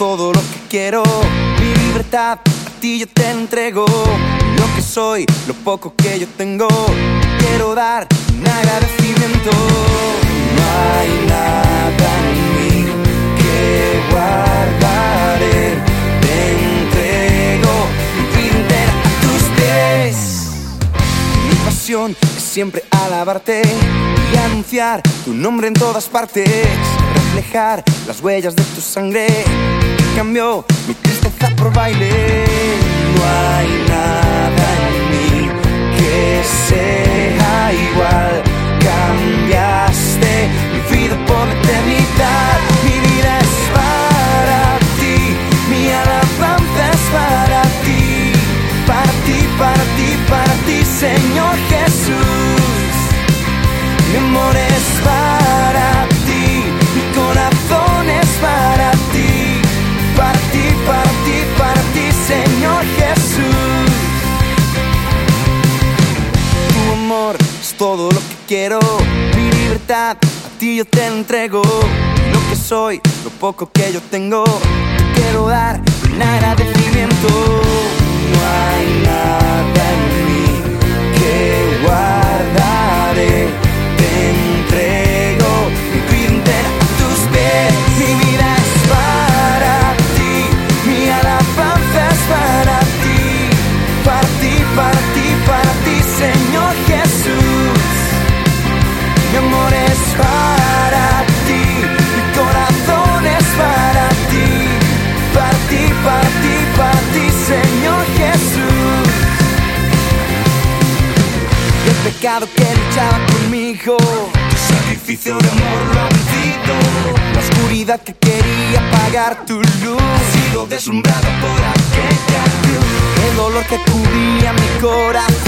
todo lo que quiero. Mi libertad a ti yo te entrego. Lo que soy, lo poco que yo tengo. Quiero dar un agradecimiento. No hay nada en mí que guardaré. Te entrego mi vida entera a tus pies. Mi pasión es siempre alabarte y anunciar tu nombre en todas partes. Reflejar las huellas de tu sangre cambió mi tristeza por baile. No hay nada en mí que sea es todo lo que quiero, mi libertad a ti yo te entrego. Lo que soy, lo poco que yo tengo, quiero dar un agradecimiento. No hay nada pecado que luchaba conmigo, tu sacrificio de amor lo ha vencido. La oscuridad que quería apagar tu luz, ha sido deslumbrada por aquella cruz. El dolor que cubría mi corazón,